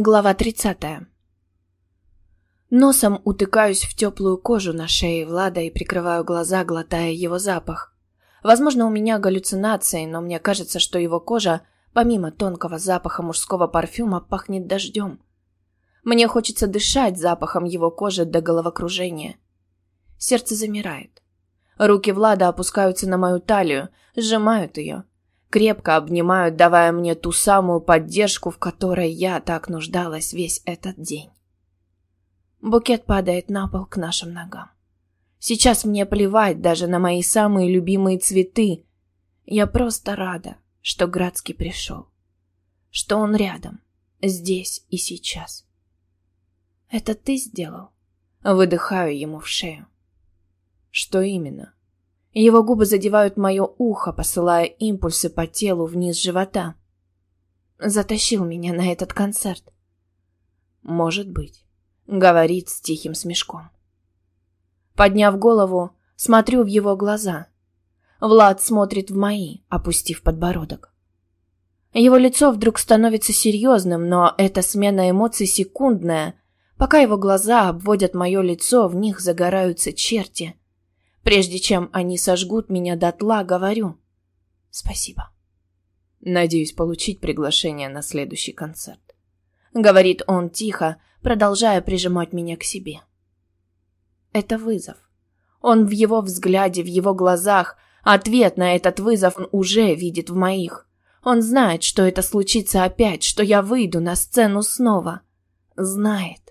Глава 30. Носом утыкаюсь в теплую кожу на шее Влада и прикрываю глаза, глотая его запах. Возможно, у меня галлюцинации, но мне кажется, что его кожа, помимо тонкого запаха мужского парфюма, пахнет дождем. Мне хочется дышать запахом его кожи до головокружения. Сердце замирает. Руки Влада опускаются на мою талию, сжимают ее, крепко обнимают, давая мне ту самую поддержку, в которой я так нуждалась весь этот день. Букет падает на пол к нашим ногам. Сейчас мне плевать даже на мои самые любимые цветы. Я просто рада, что Градский пришел. Что он рядом, здесь и сейчас. Это ты сделал? Выдыхаю ему в шею. Что именно? Его губы задевают мое ухо, посылая импульсы по телу вниз живота. Затащил меня на этот концерт. Может быть, говорит с тихим смешком. Подняв голову, смотрю в его глаза. Влад смотрит в мои, опустив подбородок. Его лицо вдруг становится серьезным, но эта смена эмоций секундная. Пока его глаза обводят мое лицо, в них загораются черти. Прежде чем они сожгут меня дотла, говорю «Спасибо». Надеюсь получить приглашение на следующий концерт. Говорит он тихо, продолжая прижимать меня к себе. Это вызов. Он в его взгляде, в его глазах. Ответ на этот вызов он уже видит в моих. Он знает, что это случится опять, что я выйду на сцену снова. Знает.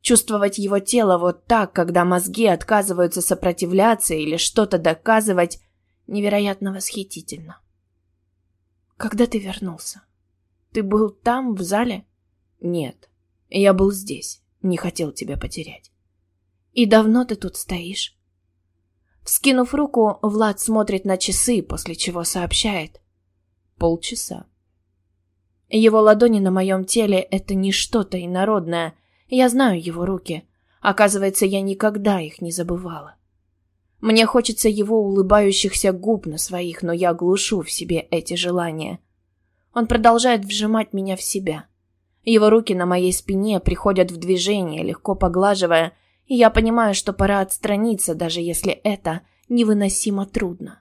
Чувствовать его тело вот так, когда мозги отказываются сопротивляться или что-то доказывать, невероятно восхитительно. Когда ты вернулся? Ты был там, в зале? Нет, я был здесь, не хотел тебя потерять. И давно ты тут стоишь? Вскинув руку, Влад смотрит на часы, после чего сообщает. Полчаса. Его ладони на моем теле — это не что-то инородное, я знаю его руки. Оказывается, я никогда их не забывала. Мне хочется его улыбающихся губ на своих, но я глушу в себе эти желания. Он продолжает вжимать меня в себя. Его руки на моей спине приходят в движение, легко поглаживая, и я понимаю, что пора отстраниться, даже если это невыносимо трудно.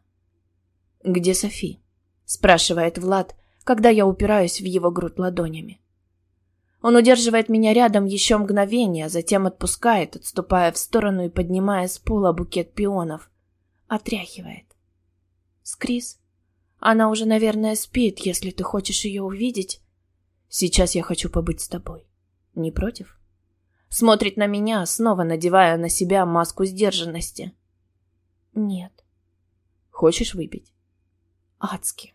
«Где Софи?» – спрашивает Влад, когда я упираюсь в его грудь ладонями. Он удерживает меня рядом еще мгновение, затем отпускает, отступая в сторону и поднимая с пола букет пионов. Отряхивает. «Скрис, она уже, наверное, спит, если ты хочешь ее увидеть. Сейчас я хочу побыть с тобой. Не против?» Смотрит на меня, снова надевая на себя маску сдержанности. «Нет». «Хочешь выпить?» «Адски».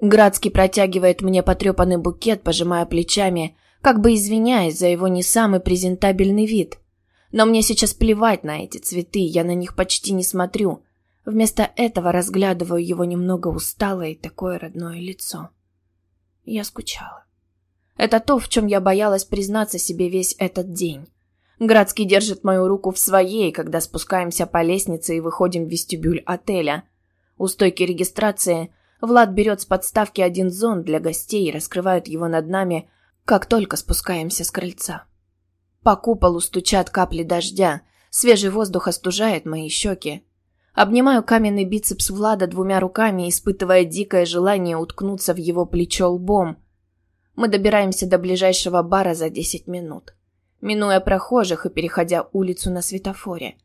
Градский протягивает мне потрепанный букет, пожимая плечами, как бы извиняясь за его не самый презентабельный вид. Но мне сейчас плевать на эти цветы, я на них почти не смотрю. Вместо этого разглядываю его немного усталое и такое родное лицо. Я скучала. Это то, в чем я боялась признаться себе весь этот день. Градский держит мою руку в своей, когда спускаемся по лестнице и выходим в вестибюль отеля. У стойки регистрации Влад берет с подставки один зонт для гостей и раскрывает его над нами, как только спускаемся с крыльца. По куполу стучат капли дождя, свежий воздух остужает мои щеки. Обнимаю каменный бицепс Влада двумя руками, испытывая дикое желание уткнуться в его плечо лбом. Мы добираемся до ближайшего бара за десять минут, минуя прохожих и переходя улицу на светофоре.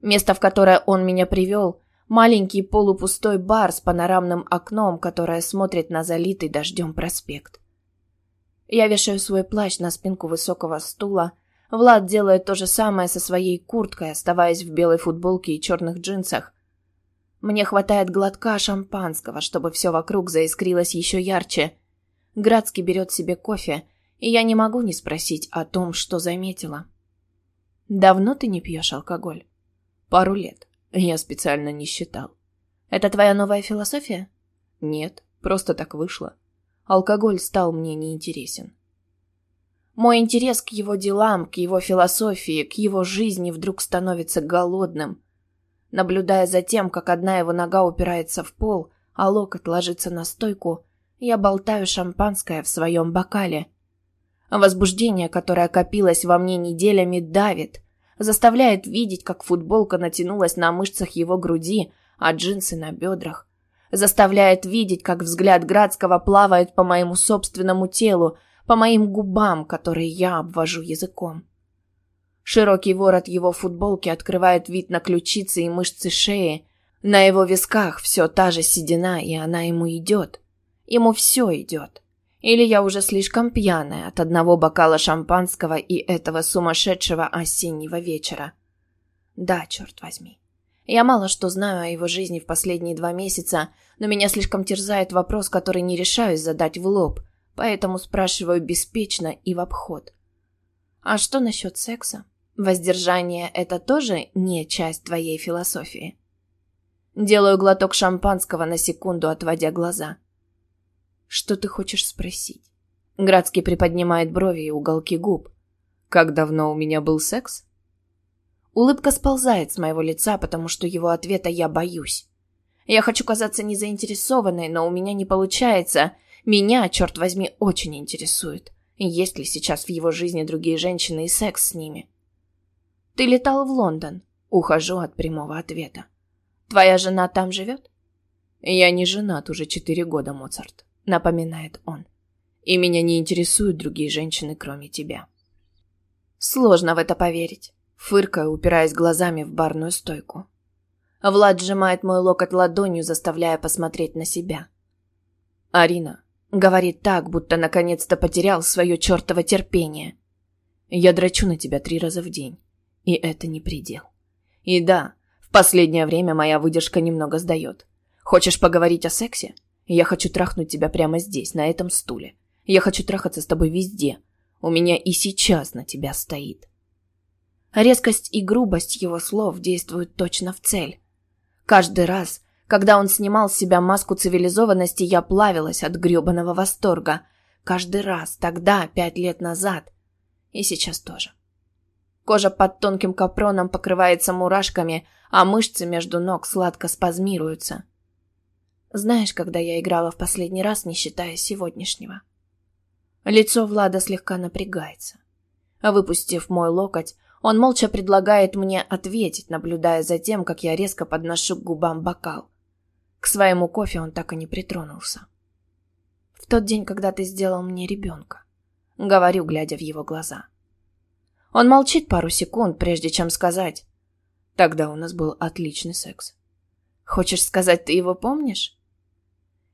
Место, в которое он меня привел, маленький полупустой бар с панорамным окном, которое смотрит на залитый дождем проспект. Я вешаю свой плащ на спинку высокого стула. Влад делает то же самое со своей курткой, оставаясь в белой футболке и черных джинсах. Мне хватает глотка шампанского, чтобы все вокруг заискрилось еще ярче. Градский берет себе кофе, и я не могу не спросить о том, что заметила. «Давно ты не пьешь алкоголь?» «Пару лет. Я специально не считал». «Это твоя новая философия?» «Нет, просто так вышло алкоголь стал мне неинтересен. Мой интерес к его делам, к его философии, к его жизни вдруг становится голодным. Наблюдая за тем, как одна его нога упирается в пол, а локоть ложится на стойку, я болтаю шампанское в своем бокале. Возбуждение, которое копилось во мне неделями, давит, заставляет видеть, как футболка натянулась на мышцах его груди, а джинсы на бедрах. Заставляет видеть, как взгляд Градского плавает по моему собственному телу, по моим губам, которые я обвожу языком. Широкий ворот его футболки открывает вид на ключицы и мышцы шеи. На его висках все та же седина, и она ему идет. Ему все идет. Или я уже слишком пьяная от одного бокала шампанского и этого сумасшедшего осеннего вечера. Да, черт возьми. Я мало что знаю о его жизни в последние два месяца, но меня слишком терзает вопрос, который не решаюсь задать в лоб, поэтому спрашиваю беспечно и в обход. А что насчет секса? Воздержание – это тоже не часть твоей философии? Делаю глоток шампанского на секунду, отводя глаза. Что ты хочешь спросить? Градский приподнимает брови и уголки губ. Как давно у меня был секс? Улыбка сползает с моего лица, потому что его ответа я боюсь. Я хочу казаться незаинтересованной, но у меня не получается. Меня, черт возьми, очень интересует. Есть ли сейчас в его жизни другие женщины и секс с ними? Ты летал в Лондон. Ухожу от прямого ответа. Твоя жена там живет? Я не женат уже четыре года, Моцарт, напоминает он. И меня не интересуют другие женщины, кроме тебя. Сложно в это поверить. Фыркаю, упираясь глазами в барную стойку. Влад сжимает мой локоть ладонью, заставляя посмотреть на себя. «Арина», — говорит так, будто наконец-то потерял свое чертово терпение. «Я драчу на тебя три раза в день, и это не предел. И да, в последнее время моя выдержка немного сдает. Хочешь поговорить о сексе? Я хочу трахнуть тебя прямо здесь, на этом стуле. Я хочу трахаться с тобой везде. У меня и сейчас на тебя стоит». Резкость и грубость его слов действуют точно в цель. Каждый раз, когда он снимал с себя маску цивилизованности, я плавилась от грёбаного восторга. Каждый раз, тогда, пять лет назад. И сейчас тоже. Кожа под тонким капроном покрывается мурашками, а мышцы между ног сладко спазмируются. Знаешь, когда я играла в последний раз, не считая сегодняшнего? Лицо Влада слегка напрягается. Выпустив мой локоть, он молча предлагает мне ответить, наблюдая за тем, как я резко подношу к губам бокал. К своему кофе он так и не притронулся. «В тот день, когда ты сделал мне ребенка», — говорю, глядя в его глаза. Он молчит пару секунд, прежде чем сказать. «Тогда у нас был отличный секс». «Хочешь сказать, ты его помнишь?»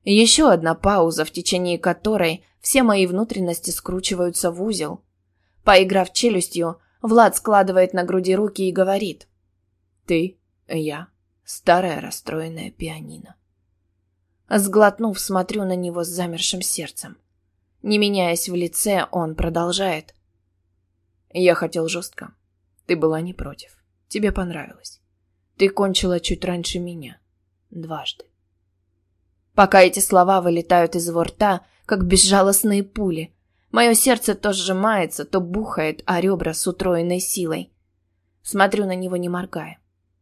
Еще одна пауза, в течение которой все мои внутренности скручиваются в узел. Поиграв челюстью, Влад складывает на груди руки и говорит. «Ты, я, старая расстроенная пианино». Сглотнув, смотрю на него с замершим сердцем. Не меняясь в лице, он продолжает. «Я хотел жестко. Ты была не против. Тебе понравилось. Ты кончила чуть раньше меня. Дважды». Пока эти слова вылетают из его рта, как безжалостные пули, Мое сердце то сжимается, то бухает, а ребра с утроенной силой. Смотрю на него, не моргая.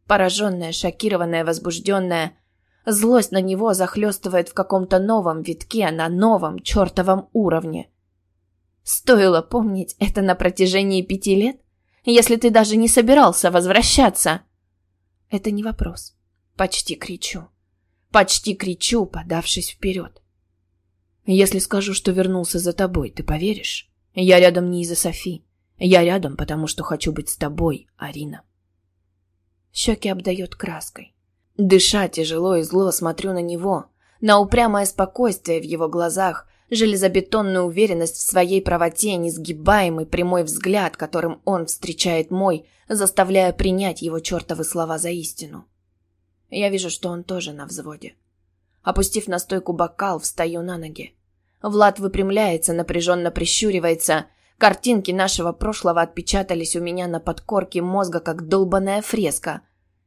Пораженная, шокированная, возбужденная. Злость на него захлестывает в каком-то новом витке, на новом чертовом уровне. Стоило помнить это на протяжении пяти лет, если ты даже не собирался возвращаться. Это не вопрос. Почти кричу. Почти кричу, подавшись вперед. Если скажу, что вернулся за тобой, ты поверишь? Я рядом не из-за Софи. Я рядом, потому что хочу быть с тобой, Арина. Щеки обдает краской. Дыша тяжело и зло смотрю на него, на упрямое спокойствие в его глазах, железобетонную уверенность в своей правоте, несгибаемый прямой взгляд, которым он встречает мой, заставляя принять его чертовы слова за истину. Я вижу, что он тоже на взводе. Опустив на стойку бокал, встаю на ноги. Влад выпрямляется, напряженно прищуривается. Картинки нашего прошлого отпечатались у меня на подкорке мозга, как долбаная фреска.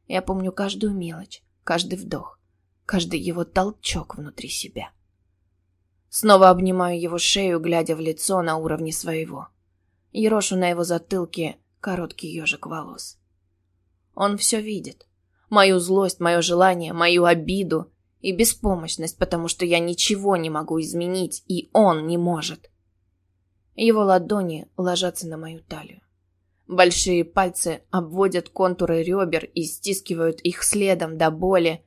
Я помню каждую мелочь, каждый вдох, каждый его толчок внутри себя. Снова обнимаю его шею, глядя в лицо на уровне своего. Ерошу на его затылке короткий ежик волос. Он все видит. Мою злость, мое желание, мою обиду, и беспомощность, потому что я ничего не могу изменить, и он не может. Его ладони ложатся на мою талию. Большие пальцы обводят контуры ребер и стискивают их следом до боли.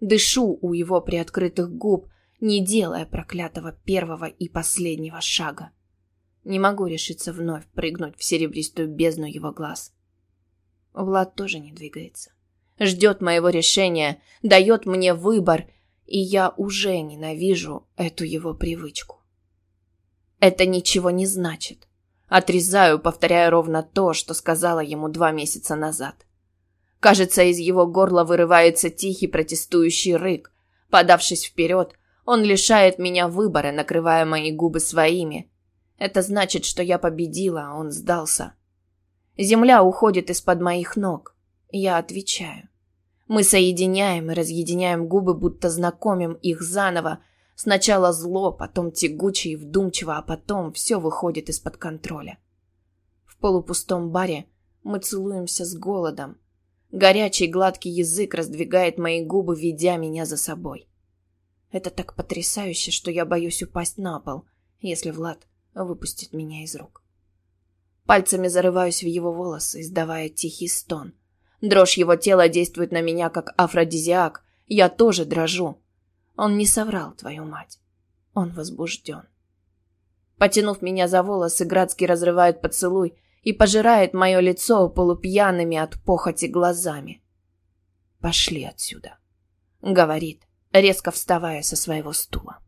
Дышу у его приоткрытых губ, не делая проклятого первого и последнего шага. Не могу решиться вновь прыгнуть в серебристую бездну его глаз. Влад тоже не двигается. Ждет моего решения, дает мне выбор, и я уже ненавижу эту его привычку. Это ничего не значит. Отрезаю, повторяя ровно то, что сказала ему два месяца назад. Кажется, из его горла вырывается тихий протестующий рык. Подавшись вперед, он лишает меня выбора, накрывая мои губы своими. Это значит, что я победила, а он сдался. Земля уходит из-под моих ног. Я отвечаю. Мы соединяем и разъединяем губы, будто знакомим их заново. Сначала зло, потом тягуче и вдумчиво, а потом все выходит из-под контроля. В полупустом баре мы целуемся с голодом. Горячий гладкий язык раздвигает мои губы, ведя меня за собой. Это так потрясающе, что я боюсь упасть на пол, если Влад выпустит меня из рук. Пальцами зарываюсь в его волосы, издавая тихий стон. Дрожь его тела действует на меня как афродизиак. Я тоже дрожу. Он не соврал, твою мать. Он возбужден. Потянув меня за волосы, Градский разрывает поцелуй и пожирает мое лицо полупьяными от похоти глазами. «Пошли отсюда», — говорит, резко вставая со своего стула.